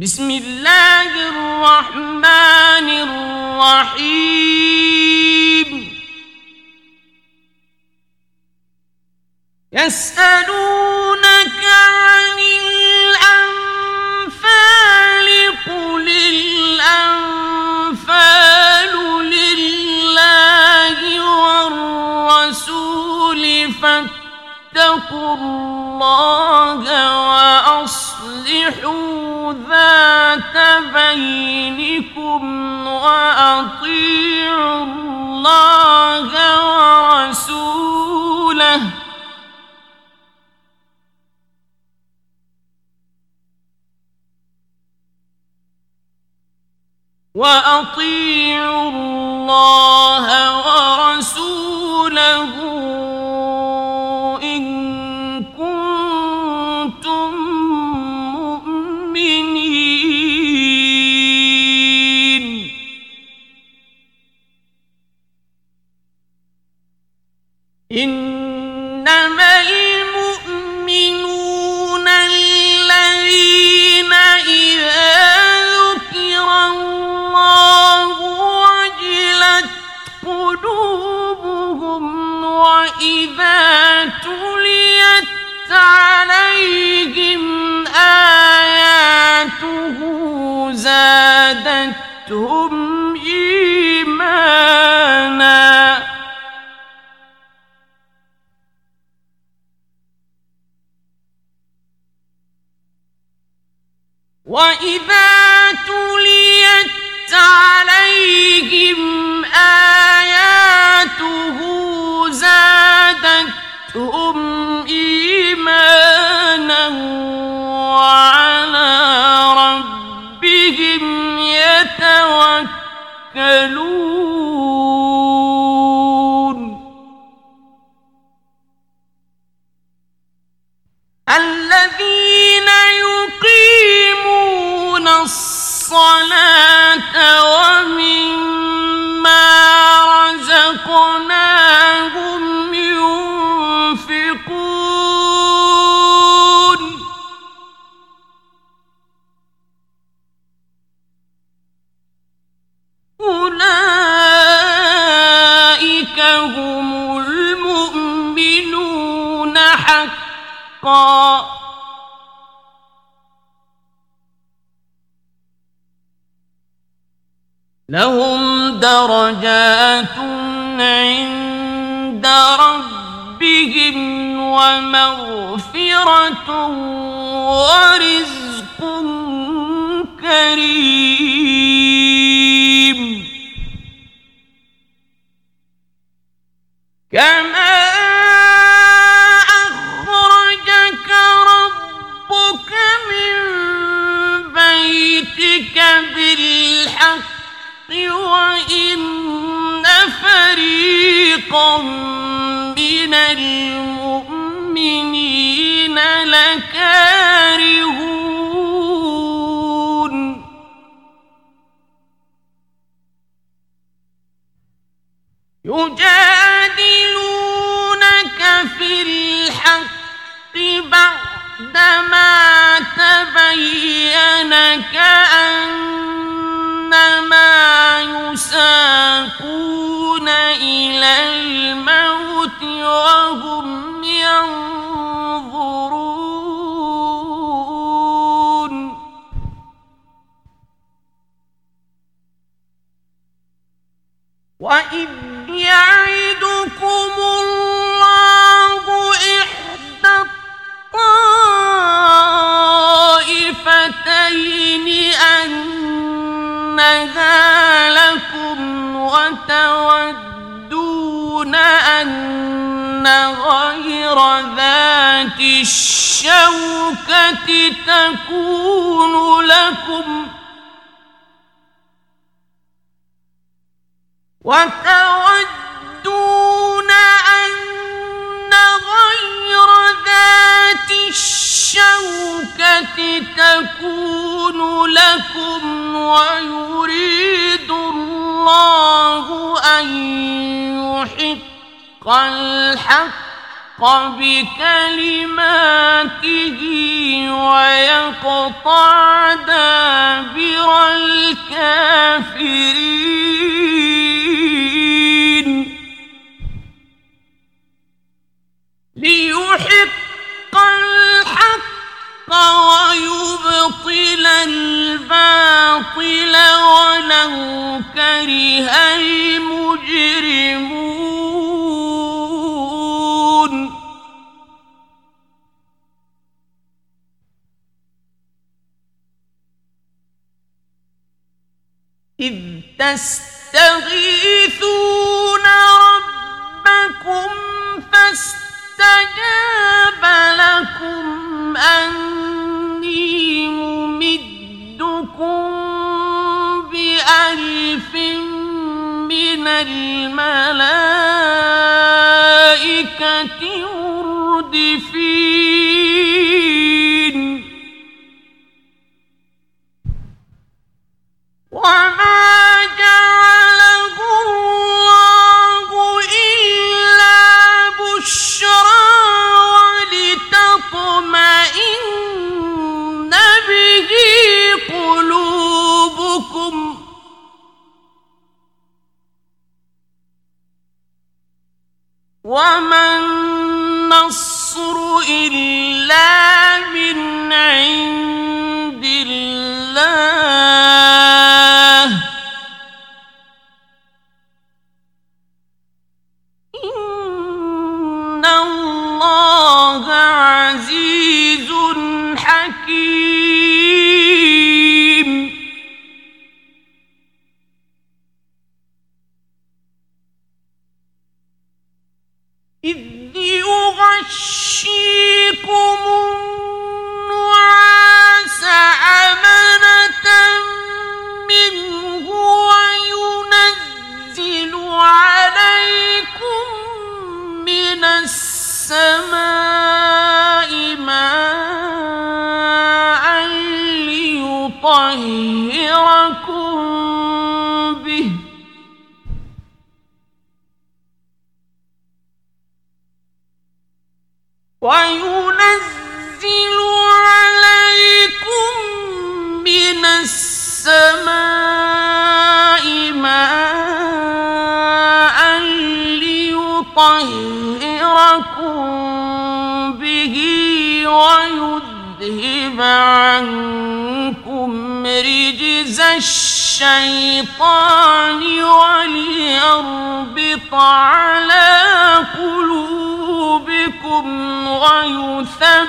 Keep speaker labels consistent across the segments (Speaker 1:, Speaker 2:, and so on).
Speaker 1: بسم اللہ الرحمن الرحیم يسألونك عن الأنفال قل الأنفال لله والرسول فاتقوا الله وأصلحوا ذات بينكم وأطيعوا الله ورسوله. وَأَطِيعُوا اللَّهَ وَرَسُولَهُ. عَلَيْهِمْ آيَاتُهُ زَادَتْهُمْ إِيمَانًا. وَإِذَا تُلِيَتْ ومغفرة ورزق كريم كما أخرجك ربك من بيتك بالحق وإن فريقا من المؤمنين لكارهون. يجادلونك في الحق بعدما تبين كأنما يساقون إلى الموت وهم وَإِذْ يَعِدُكُمُ اللَّهُ إِحْدَى الطَّائِفَتَيْنِ أَنَّهَا لَكُمْ وَتَوَدُّونَ أَنَّ غَيْرَ ذَاتِ الشَّوْكَةِ تَكُونُ لَكُمْ وتودون أن غير ذات الشوكة تكون لكم ويريد الله أن يحق الحق بكلماته ويقطع دابر الكافرين ليحق الحق ويبطل الباطل ولو كره المجرمون. إذ تستغيثون ربكم فاستغيثون فاستجاب لكم الملائكة مردفين وما النصر إلا السماء ماء ليطهركم به. وينزل عليكم من السماء ماء ليطهركم به ويذهب عنكم رجز الشيطان وليربط على قلوبكم ويثبت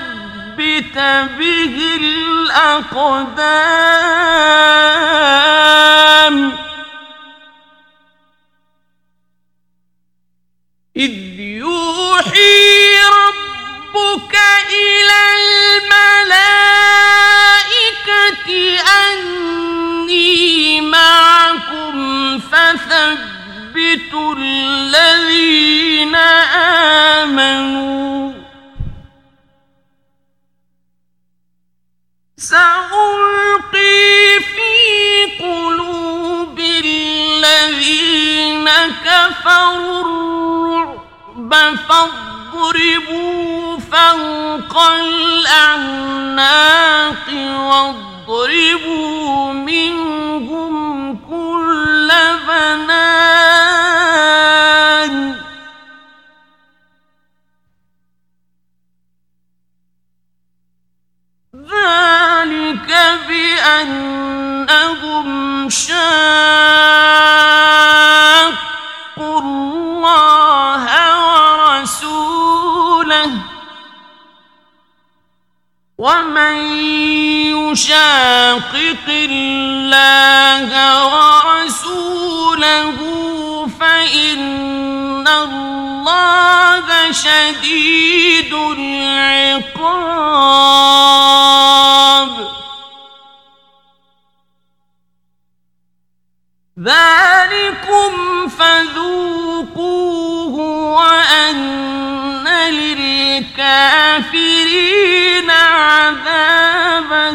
Speaker 1: به الأقدام إذ يوحي ربك إلى الملائكة أني معكم فثبتوا الذين آمنوا. سألقي في قلوب الذين كفروا الرعب فاضربوا فوق الأعناق واضربوا منهم كل بنان. ذلك بأنهم شاقوا ومن يشاقق الله ورسوله فإن الله شديد العقاب ذلكم فذوقوه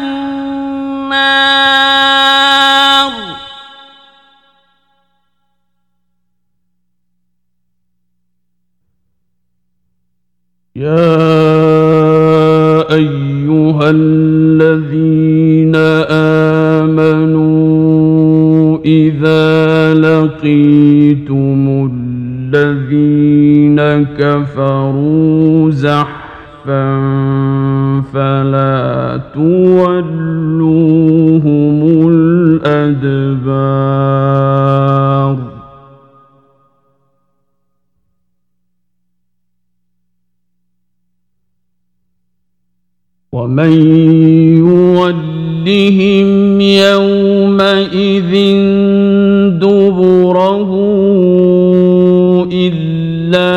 Speaker 1: النار.
Speaker 2: يا أيها الذين آمنوا إذا لقيتم الذين كفروا زحفا فلا تولوهم الأدبار. ومن يولهم يومئذ دبره إلا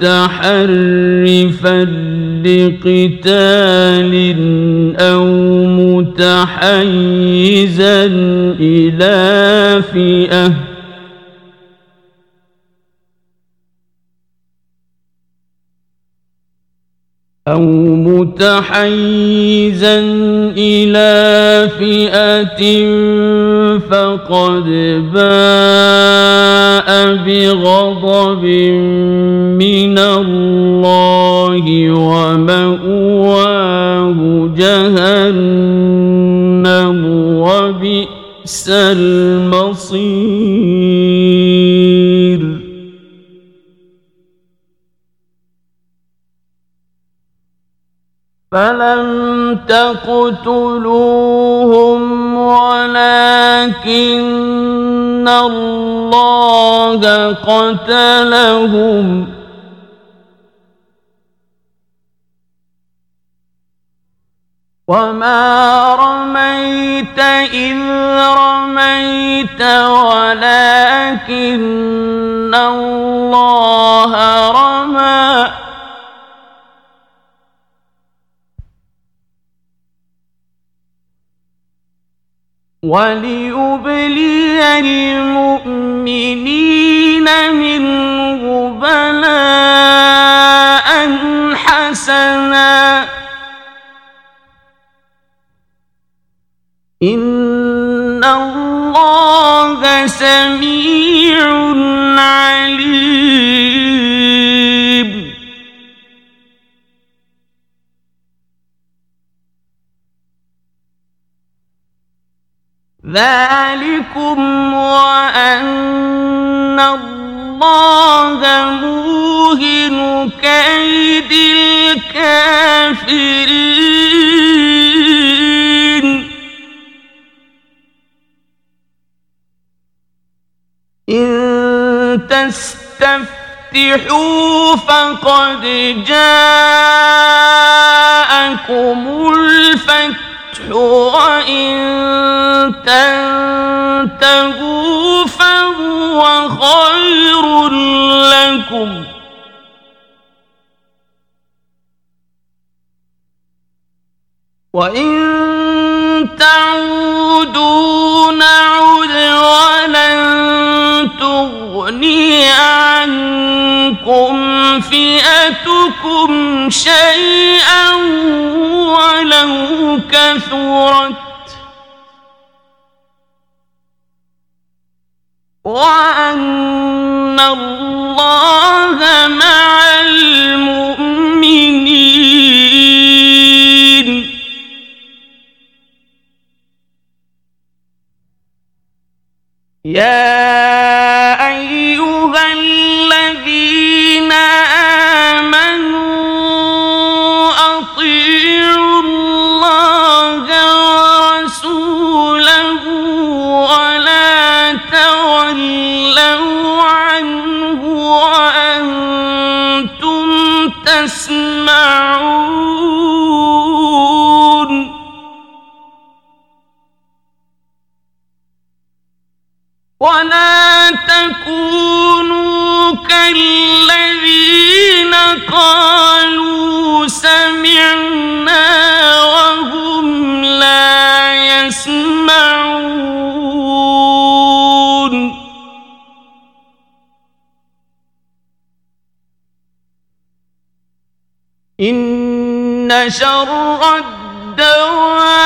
Speaker 2: متحرفا لقتال أو متحيزا إلى فئة أو متحيزا إلى فئة فقد باء بغضب من الله ومأواه جهنم وبئس المصير. فلم تقتلوهم ولكن الله قتلهم وما رميت إذ رميت ولكن الله رمى وليبلي المؤمنين منه بلاء حسنا إن الله سميع عليم ذلكم وأن الله موهن كيد الكافرين إن تستفتحوا فقد جاءكم الفتح وإن تنتهوا فهو خير لكم وإن تعودوا نعد ولن تغني عنكم فئتكم شيئا ولو كثرت وأن الله مع المؤمنين يا ولا تكونوا كالذين قالوا سمعنا وهم لا يسمعون إن شر الدواب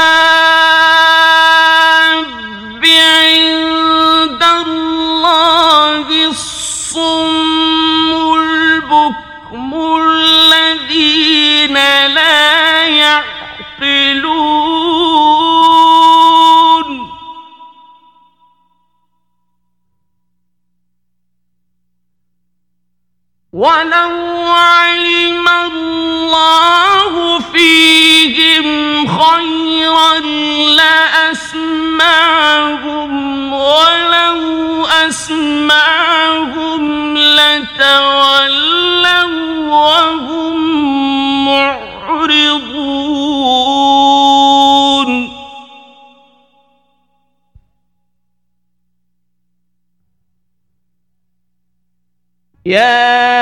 Speaker 1: ولو علم الله فيهم خيرا لأسمعهم ولو أسمعهم لتولوا وهم معرضون يا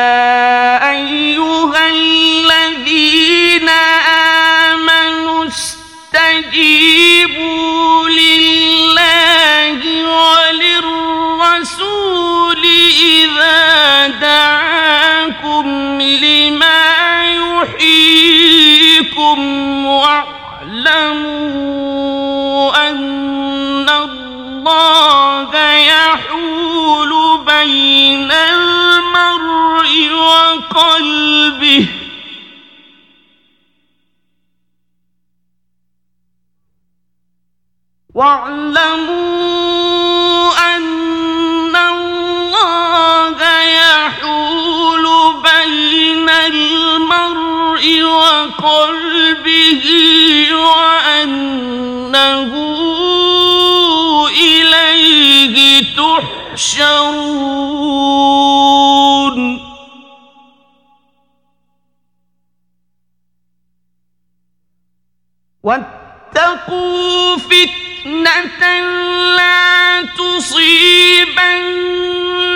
Speaker 1: واعلموا أن الله يحول بين المرء وقلبه. واعلموا تحشرون واتقوا فتنة لا تصيبن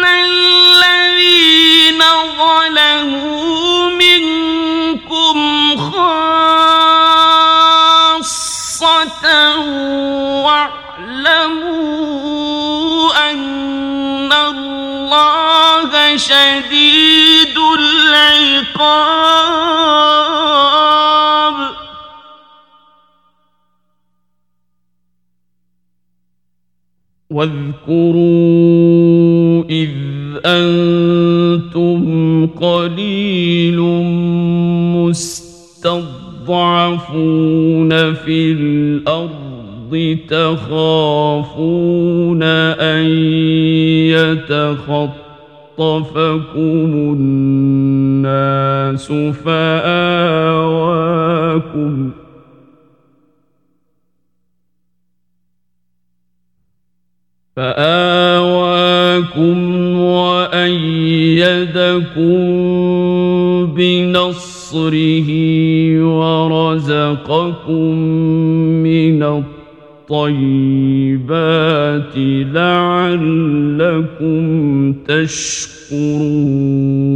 Speaker 1: الذين ظلموا منكم خاصة واعلموا العقاب. واذكروا إذ أنتم قليل مستضعفون في الأرض تخافون أن يتخطفكم الناس فآواكم فآواكم وأيدكم بنصره ورزقكم من الطيبات لعلكم تشكرون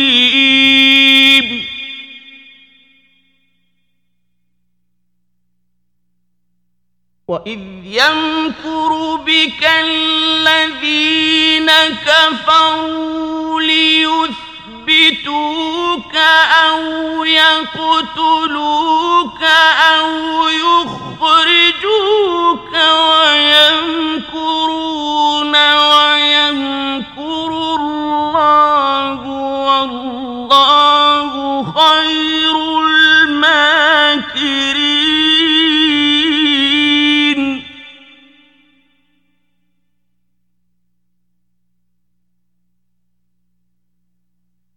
Speaker 2: وَإِذْ يَمْكُرُ بِكَ الَّذِينَ كَفَرُوا لِيُثْبِتُوكَ أَوْ يَقْتُلُوكَ أَوْ يُخْرِجُوكَ وَيَمْكُرُونَ وَيَمْكُرُونَ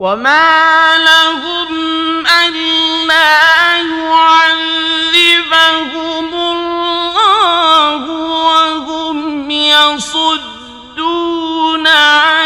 Speaker 2: وما لهم ألا يعذبهم الله وهم يصدون عَنِ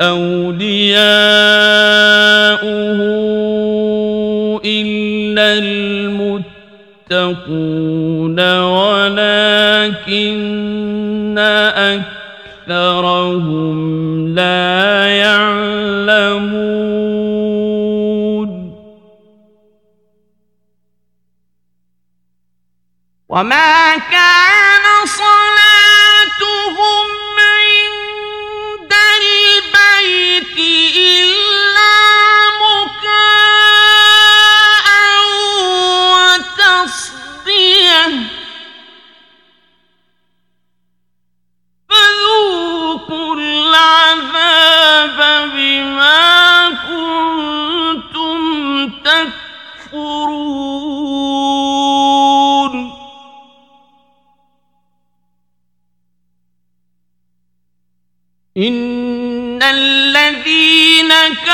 Speaker 2: أَوْلِيَاؤُهُ إِلَّا الْمُتَّقُونَ وَلَٰكِنَّ أَكْثَرَهُمْ لَا يَعْلَمُونَ. وَمَا كَانَ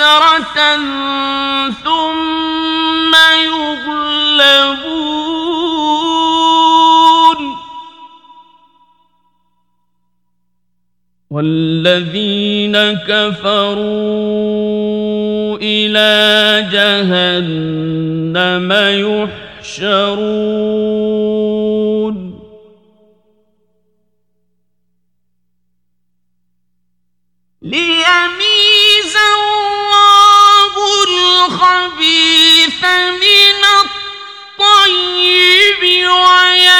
Speaker 2: حَسْرَةً ثُمَّ يُغْلَبُونَ وَالَّذِينَ كَفَرُوا إِلَىٰ جَهَنَّمَ يُحْشَرُونَ
Speaker 1: ليميز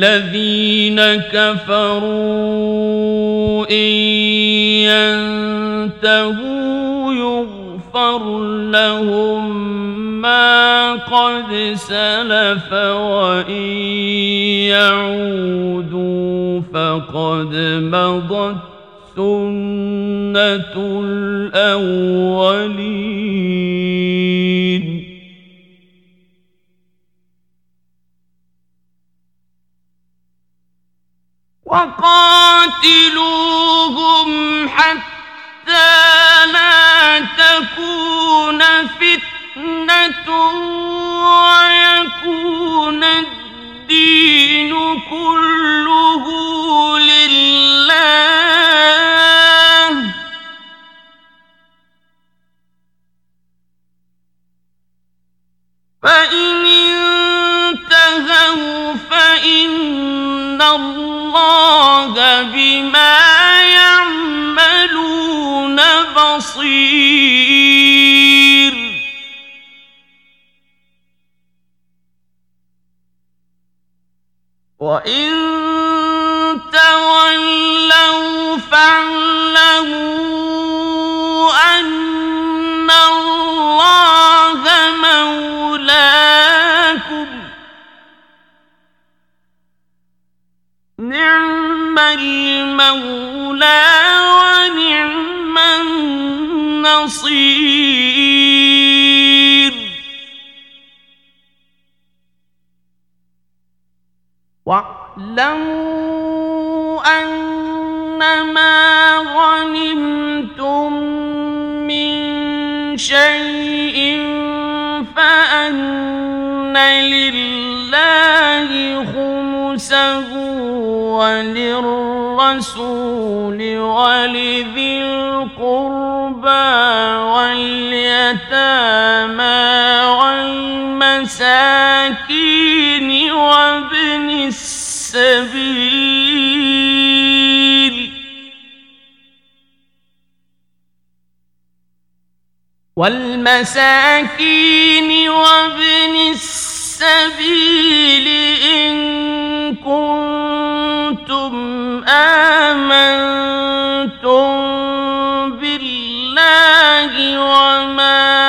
Speaker 2: للذين كفروا إن ينتهوا يغفر لهم ما قد سلف وإن يعودوا فقد مضت سنة الأولين
Speaker 1: وقاتلوهم حتى لا تكون فتنة ويكون الدين كله لله. فإن انتهوا فإن الله بما يعملون بصير. وإن المولى ونعم النصير. واعلموا أنما غنمتم من شيء فأن لله خمسه وللرسول ولذي القربى واليتامى والمساكين وابن السبيل والمساكين وابن السبيل السبيل إن كنتم آمنتم بالله وما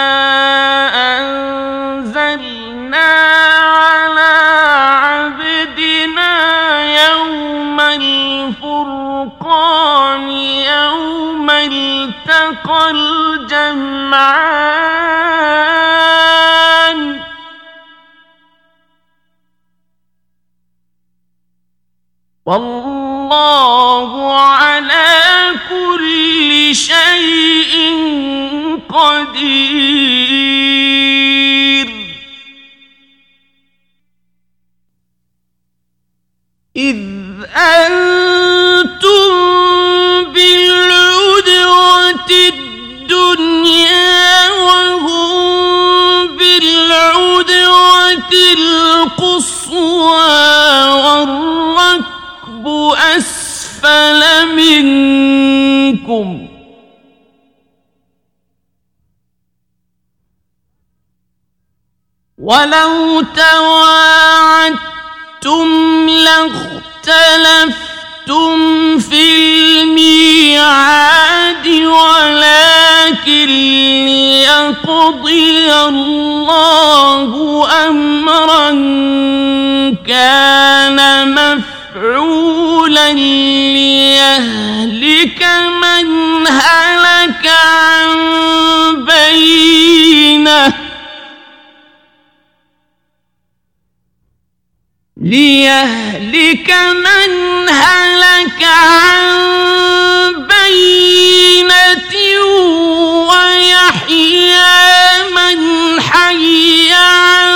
Speaker 1: ولو تواعدتم لاختلفتم في الميعاد ولكن ليقضي الله أمرا كان مفعولا ليهلك من هلك عن بينه ليهلك من هلك عن بينة ويحيى من حي عن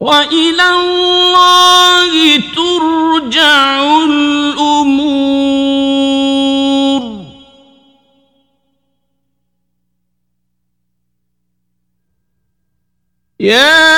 Speaker 1: وإلى الله ترجع الأمور يا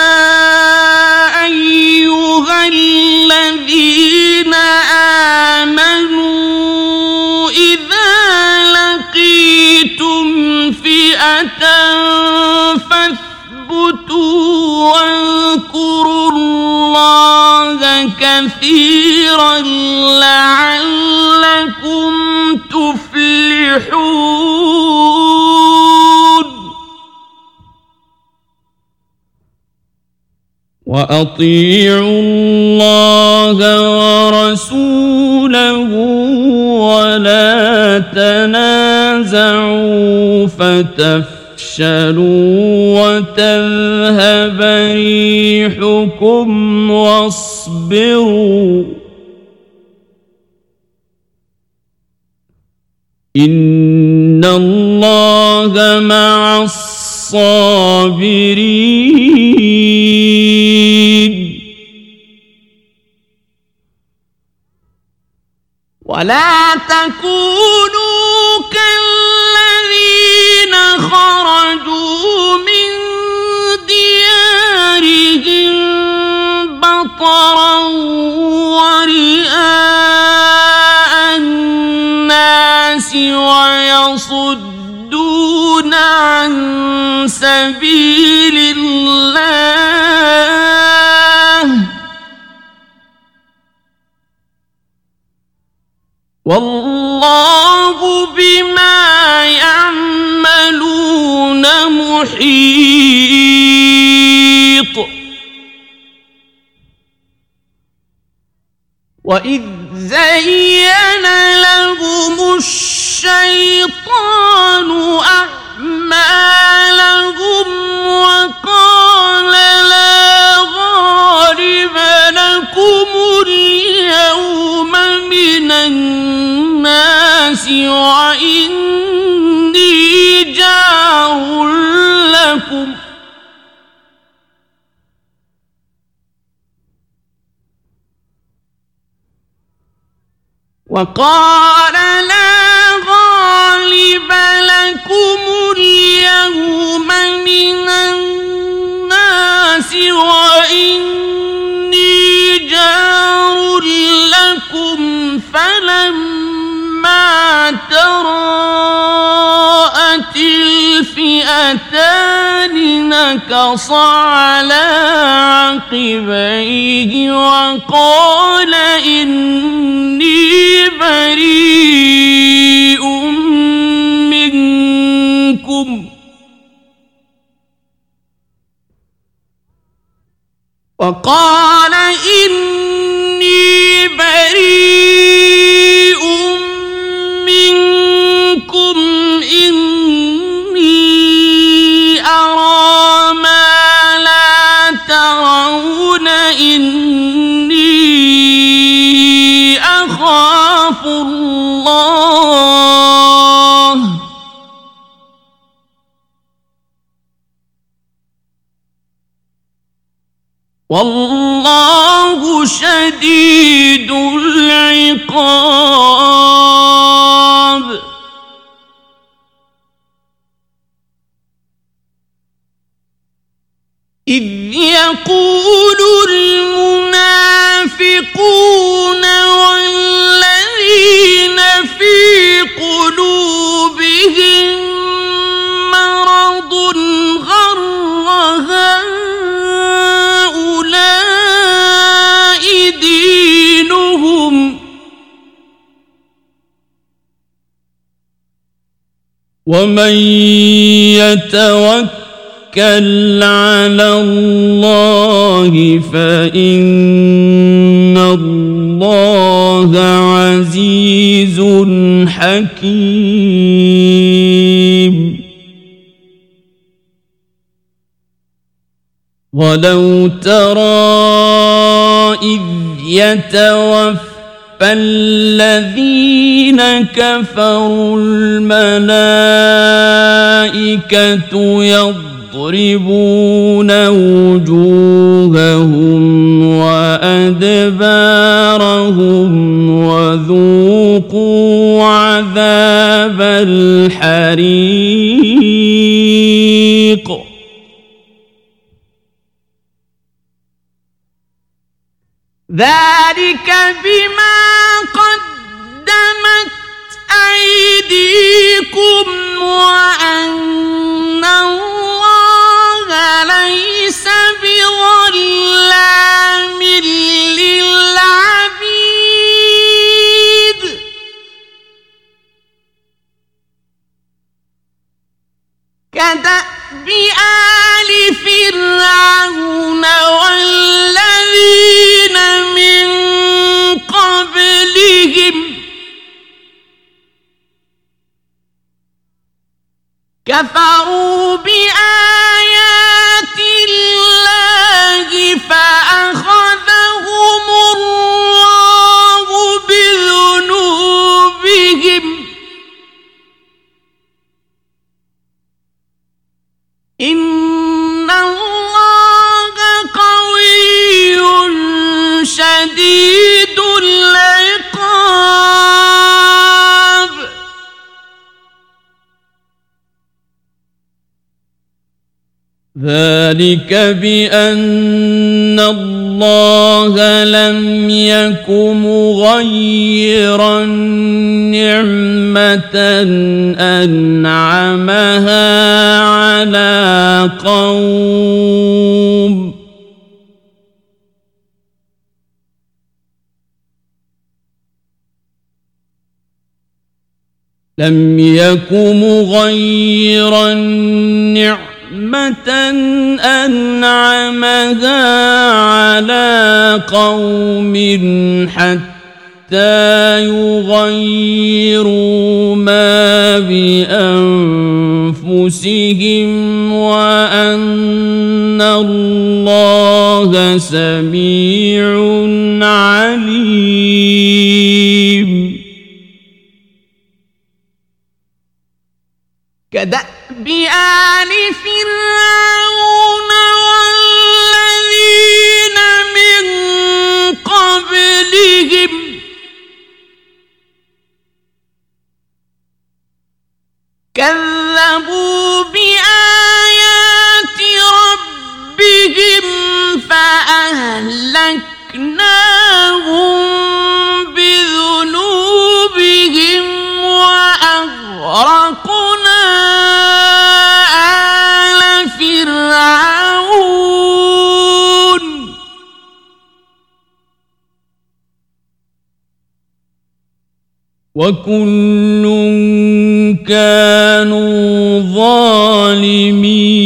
Speaker 1: كثيرا لعلكم تفلحون. وأطيعوا الله ورسوله ولا تنازعوا فتفشلوا وتذهب ريحكم واصبروا إن الله مع الصابرين ولا تكونوا بطرا ورئاء الناس ويصدون عن سبيل الله والله بما يعملون محيط وإذ زين لهم الشيطان أعمالهم وقال لا غالب لكم اليوم من الناس وإني جار لكم وقال لا غالب لكم اليوم من الناس وإني جار لكم فلما ترى شاتان نكص على عقبيه وقال إني بريء منكم. وقال إني بريء والله شديد العقاب إذ يقول المنافقون والمنافقون ومن يتوكل على الله فإن الله عزيز حكيم. ولو ترى إذ يتوفى الذين كفروا الملائكة يضربون وجوههم وأدبارهم وذوقوا عذاب الحريق ذلك بما قدمت أيديكم وأن الله ليس بظلام للعبيد. كدأب بآل فرعون والذين من قبلهم كفروا بآيات الله فأخذوا ذلك بأن الله لم يك مغيرا نعمة أنعمها على قوم لم يك مغيرا نعمة أنعمها على قوم حتى يغيروا ما بأنفسهم وأن الله سميع عليم كدأب بآل فرعون.
Speaker 2: وكل كانوا ظالمين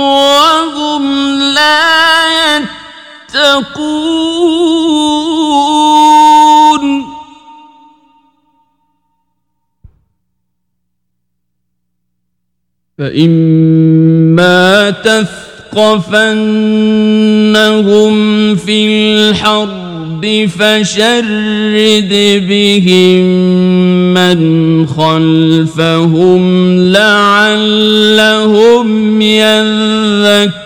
Speaker 1: وهم لا يتقون
Speaker 2: فإما تثقفنهم في الحرب الأرض فشرد بهم من خلفهم لعلهم يذكرون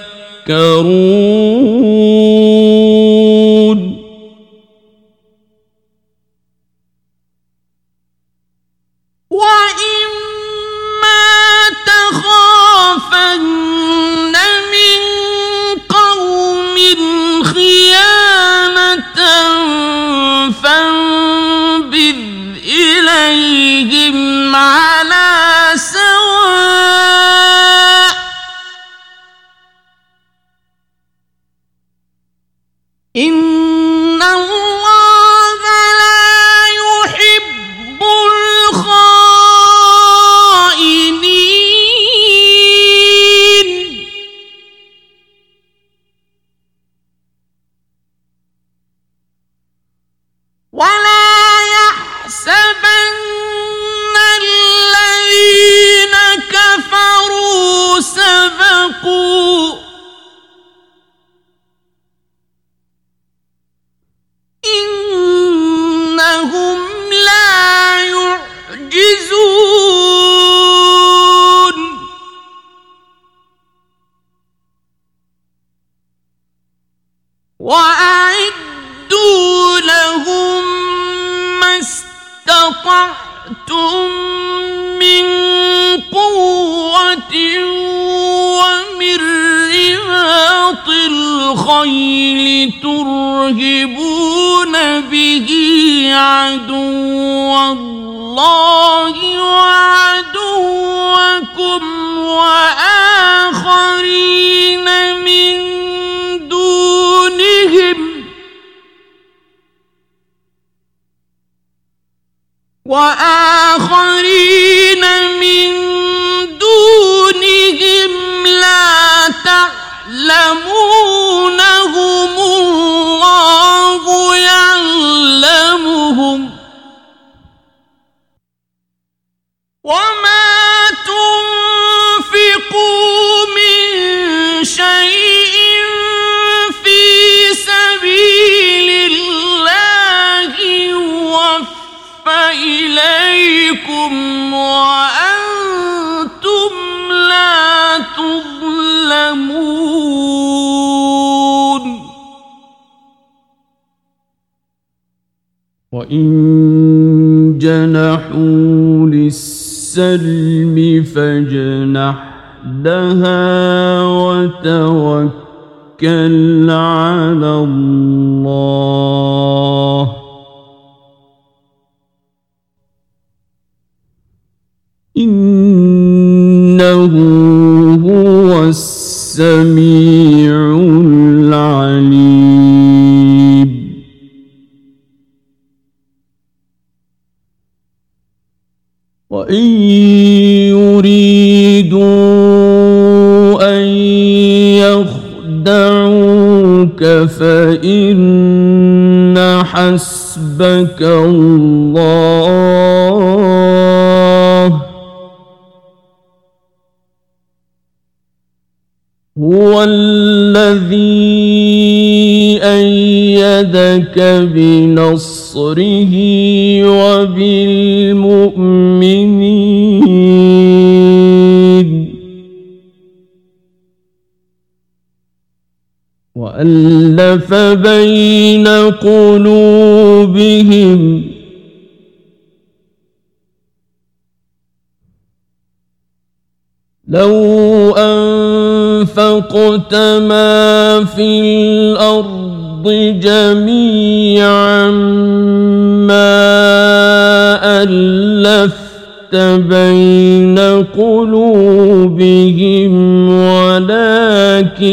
Speaker 1: يعجزون وأعدوا لهم ما استطعتم من قوة ومن رباط الخيل ترهبون به عدو الله الله وعدوكم وآخرين من دونهم وآخرين من دونهم لا تعلمونهم الله يعلمهم وما تنفقوا من شيء في سبيل الله يوفى إليكم وأنتم لا تظلمون
Speaker 2: وإن جنحوا السلم فاجنح لها وتوكل على الله. إنه فإن حسبك الله هو الذي أيدك بنصره وبالمؤمنين وألف بين قلوبهم لو أنفقت ما في الأرض جميعا بين قلوبهم ولكن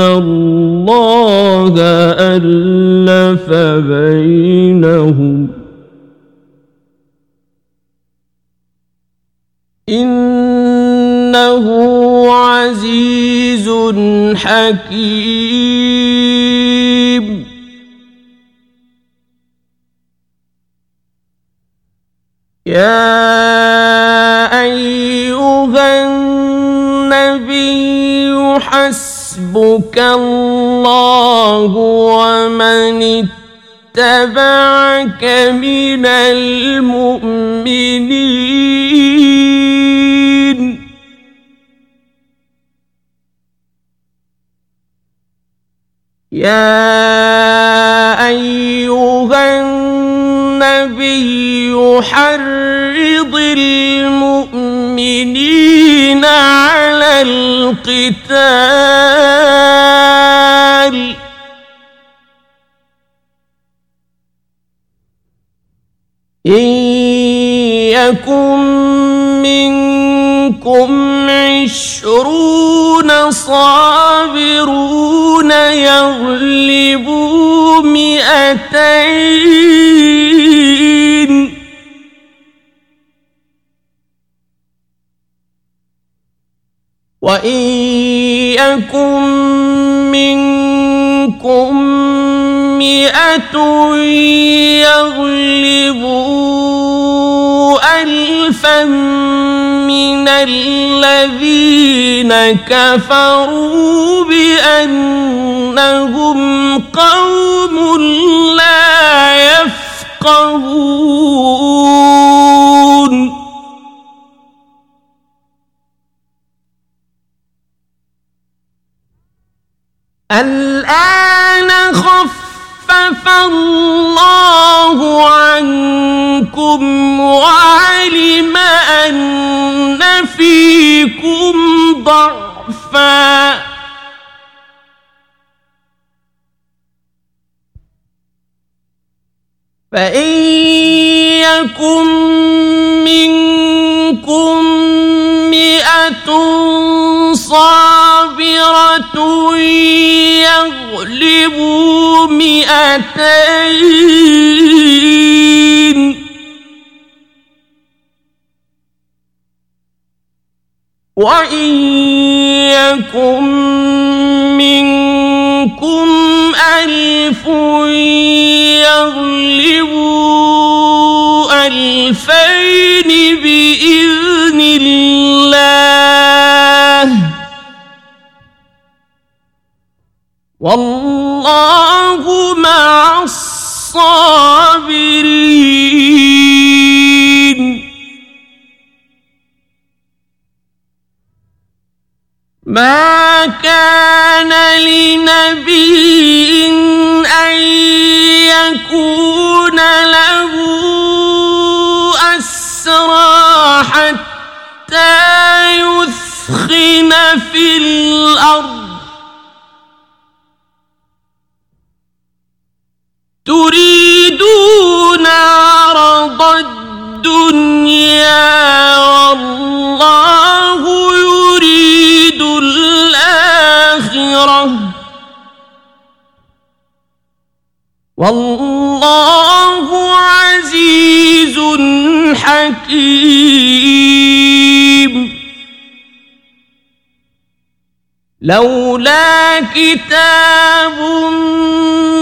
Speaker 2: الله ألف بينهم. إنه عزيز حكيم. يا أيها النبي حسبك الله ومن اتبعك من المؤمنين يا أيها النبي حرض المؤمنين على القتال. إن يكن منكم عشرون صابرون يغلبوا مئتين. وإن يكن منكم مئة يغلبوا ألفا من الذين كفروا بأنهم قوم لا يفقهون. الآن خفف الله عنكم وعلم أن فيكم ضعفا. فإن يكن منكم مئة صابرة يغلبوا مئتين. وإن يكن منكم ألف يغلبوا ألفين بإذن الله. والله مع الصابرين. ما كان لنبي أن يكون له أسرى حتى يثخن في الأرض. تريدون عرض الدنيا والله يريد الآخرة. والله عزيز حكيم. لولا كتاب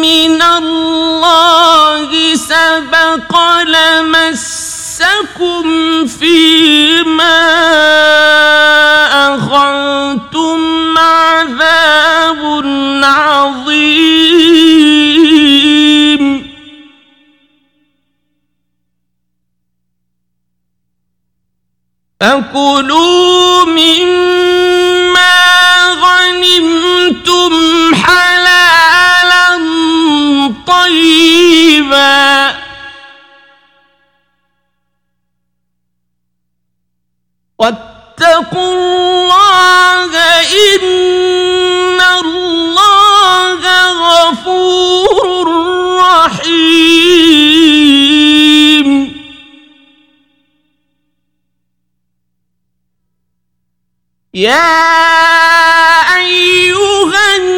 Speaker 2: من الله سبق لمسكم فيما أخذتم عذاب عظيم.
Speaker 1: أكلوا من واتقوا الله إن الله غفور رحيم. يا أيها الناس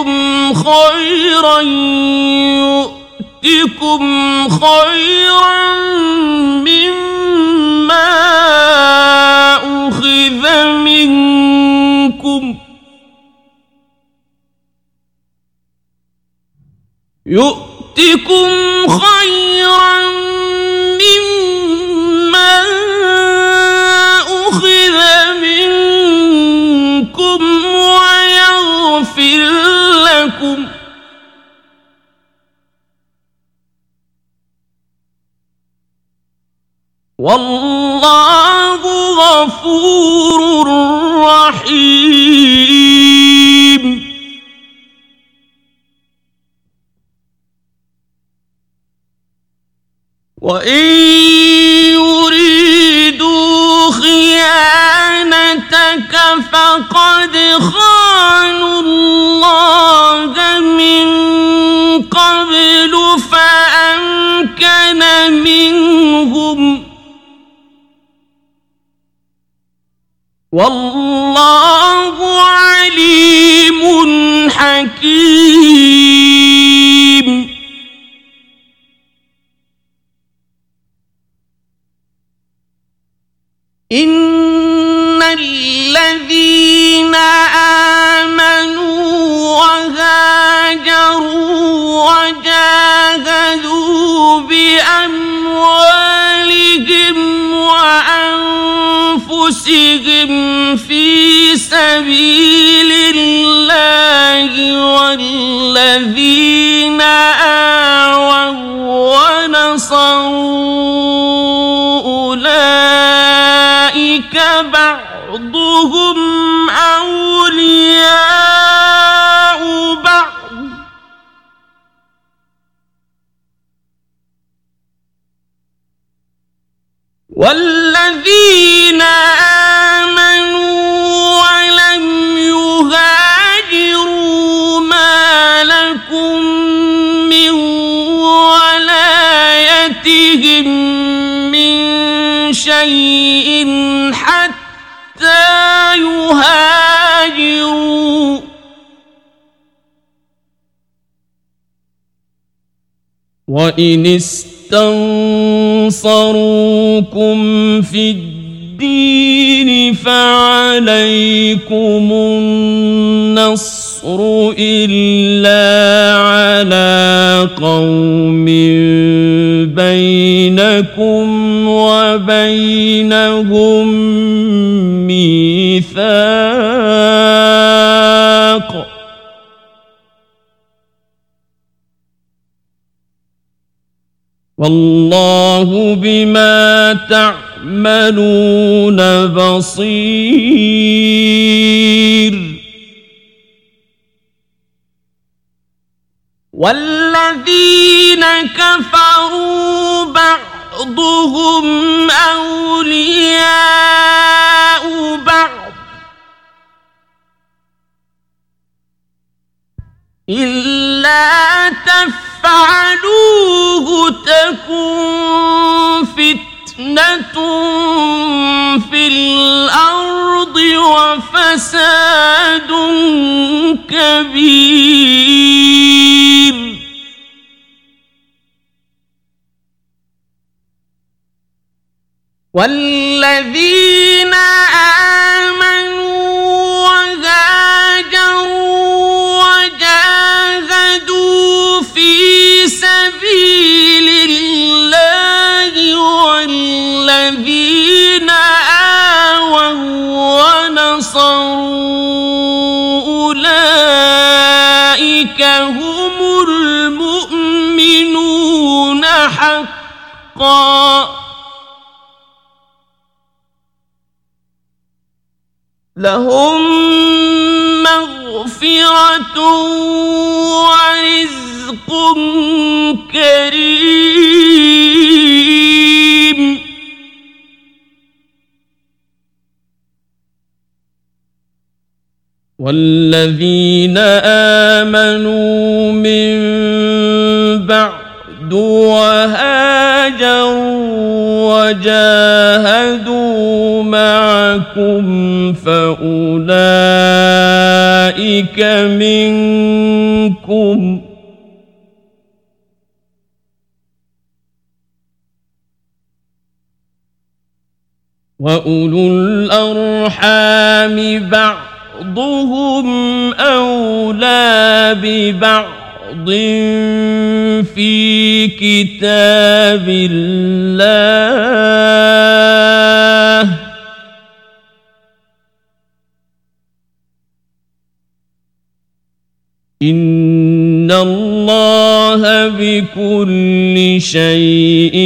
Speaker 1: قلوبكم خيرا يؤتكم خيرا مما أخذ منكم يؤتكم لقد خانوا الله من قبل فأمكن منهم. والله عليم حكيم. سبيل الله والذين آووا ونصروا أولئك بعضهم أولياء بعض. والذين آمنوا شيء حتى يهاجروا. وإن استنصروكم في الدين الدين فعليكم النصر إلا على قوم بينكم وبينهم ميثاق والله بما تعملون تعملون بصير والذين كفروا بعضهم أولياء بعض إلا تفعلوه تكن فتنة فتنة في الأرض وفساد كبير والذين آمنوا والذين آمنوا من بعد وهاجروا وجاهدوا معكم فأولئك منكم وأولو الأرحام بعضهم أولى ببعض في كتاب الله. إن الله بكل شيء